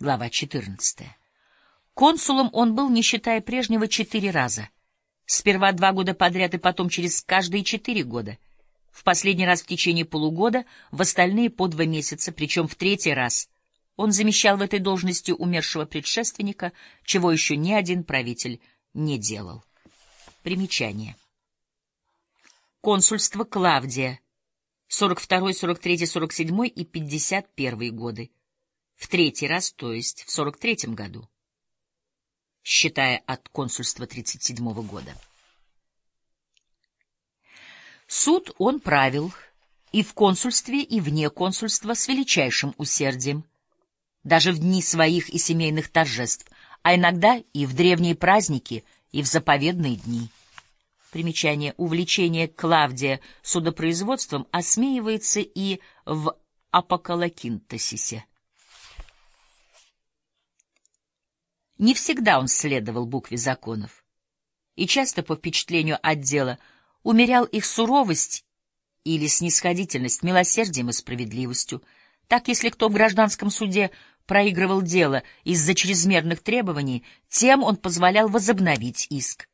Глава 14. Консулом он был, не считая прежнего, четыре раза. Сперва два года подряд и потом через каждые четыре года. В последний раз в течение полугода, в остальные по два месяца, причем в третий раз. Он замещал в этой должности умершего предшественника, чего еще ни один правитель не делал. Примечание. Консульство Клавдия. 42, 43, 47 и 51 годы в третий раз, то есть в 43-м году, считая от консульства 37-го года. Суд он правил и в консульстве, и вне консульства с величайшим усердием, даже в дни своих и семейных торжеств, а иногда и в древние праздники, и в заповедные дни. Примечание увлечение Клавдия судопроизводством осмеивается и в Апокалокинтосисе. Не всегда он следовал букве законов, и часто, по впечатлению отдела, умерял их суровость или снисходительность милосердием и справедливостью. Так, если кто в гражданском суде проигрывал дело из-за чрезмерных требований, тем он позволял возобновить иск.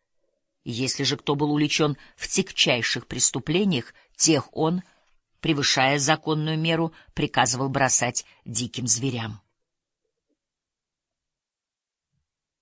Если же кто был уличен в тягчайших преступлениях, тех он, превышая законную меру, приказывал бросать диким зверям.